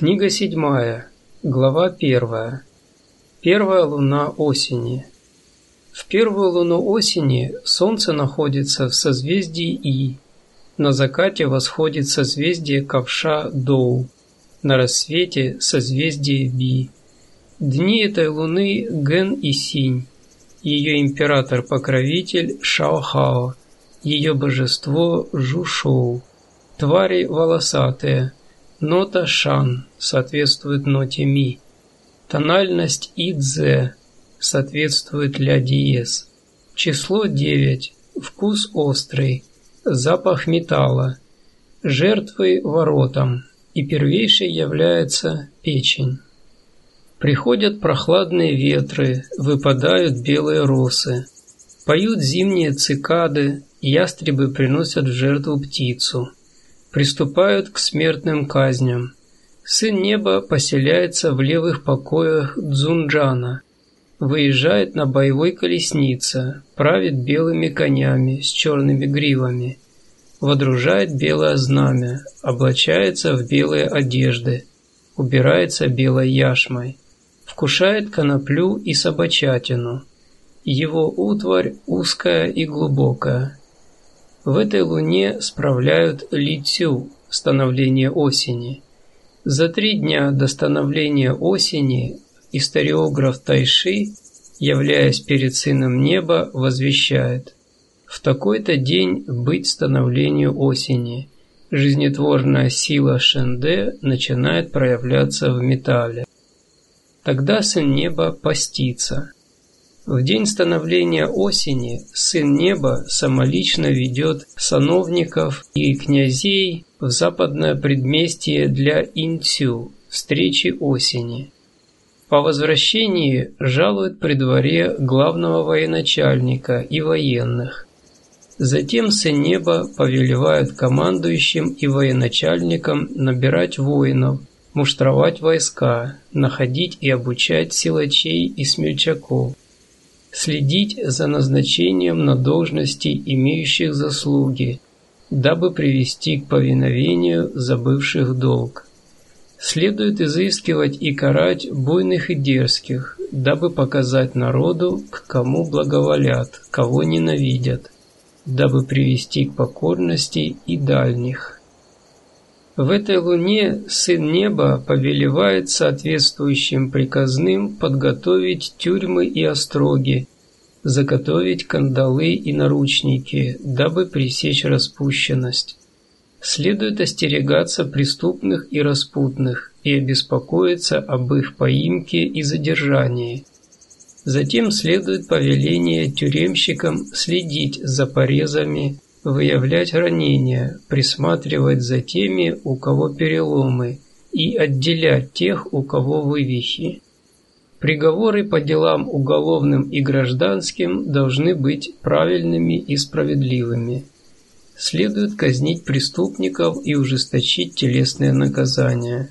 Книга седьмая, глава первая. Первая луна осени. В первую луну осени Солнце находится в созвездии И. На закате восходит созвездие Ковша Доу. На рассвете созвездие Би. Дни этой луны Ген и Синь. Ее император-покровитель Шаохао. Ее божество Жушоу. Твари волосатые – Нота шан соответствует ноте ми. Тональность идзе соответствует ля диез. Число 9. Вкус острый. Запах металла. Жертвы воротам. И первейшей является печень. Приходят прохладные ветры, выпадают белые росы. Поют зимние цикады, ястребы приносят в жертву птицу приступают к смертным казням. Сын неба поселяется в левых покоях Дзунджана, выезжает на боевой колеснице, правит белыми конями с черными гривами, водружает белое знамя, облачается в белые одежды, убирается белой яшмой, вкушает коноплю и собачатину. Его утварь узкая и глубокая, в этой луне справляют Литю, становление осени. За три дня до становления осени историограф Тайши, являясь перед сыном неба, возвещает «В такой-то день быть становлению осени. Жизнетворная сила Шенде начинает проявляться в металле. Тогда сын неба постится». В день становления осени Сын Неба самолично ведет сановников и князей в западное предместье для Инцю, встречи осени. По возвращении жалует при дворе главного военачальника и военных. Затем Сын Неба повелевает командующим и военачальникам набирать воинов, муштровать войска, находить и обучать силачей и смельчаков, следить за назначением на должности имеющих заслуги, дабы привести к повиновению забывших долг. Следует изыскивать и карать буйных и дерзких, дабы показать народу, к кому благоволят, кого ненавидят, дабы привести к покорности и дальних. В этой луне Сын Неба повелевает соответствующим приказным подготовить тюрьмы и остроги, заготовить кандалы и наручники, дабы пресечь распущенность. Следует остерегаться преступных и распутных и обеспокоиться об их поимке и задержании. Затем следует повеление тюремщикам следить за порезами, выявлять ранения, присматривать за теми, у кого переломы, и отделять тех, у кого вывихи. Приговоры по делам уголовным и гражданским должны быть правильными и справедливыми. Следует казнить преступников и ужесточить телесные наказания.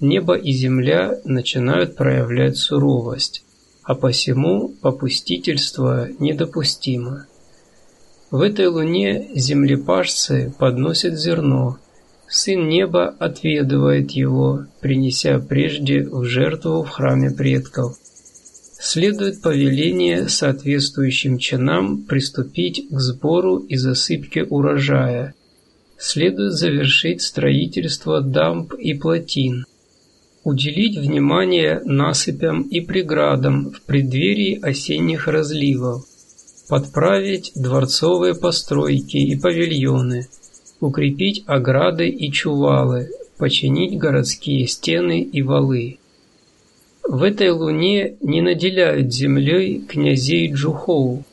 Небо и земля начинают проявлять суровость, а посему попустительство недопустимо. В этой луне землепашцы подносят зерно. Сын неба отведывает его, принеся прежде в жертву в храме предков. Следует повеление соответствующим чинам приступить к сбору и засыпке урожая. Следует завершить строительство дамб и плотин. Уделить внимание насыпям и преградам в преддверии осенних разливов подправить дворцовые постройки и павильоны, укрепить ограды и чувалы, починить городские стены и валы. В этой луне не наделяют землей князей Джухоу,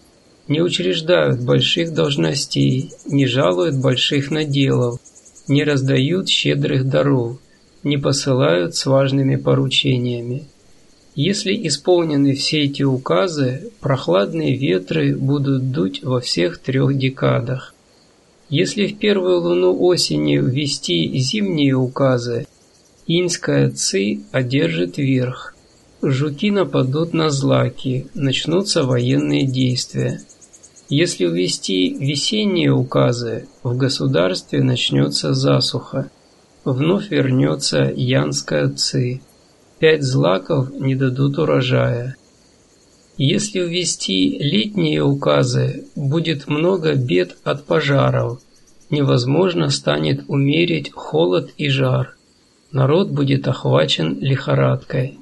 не учреждают больших должностей, не жалуют больших наделов, не раздают щедрых даров, не посылают с важными поручениями. Если исполнены все эти указы, прохладные ветры будут дуть во всех трех декадах. Если в первую луну осени ввести зимние указы, инская ци одержит верх. Жуки нападут на злаки, начнутся военные действия. Если ввести весенние указы, в государстве начнется засуха. вновь вернется янская ци. Пять злаков не дадут урожая. Если ввести летние указы, будет много бед от пожаров. Невозможно станет умерить холод и жар. Народ будет охвачен лихорадкой.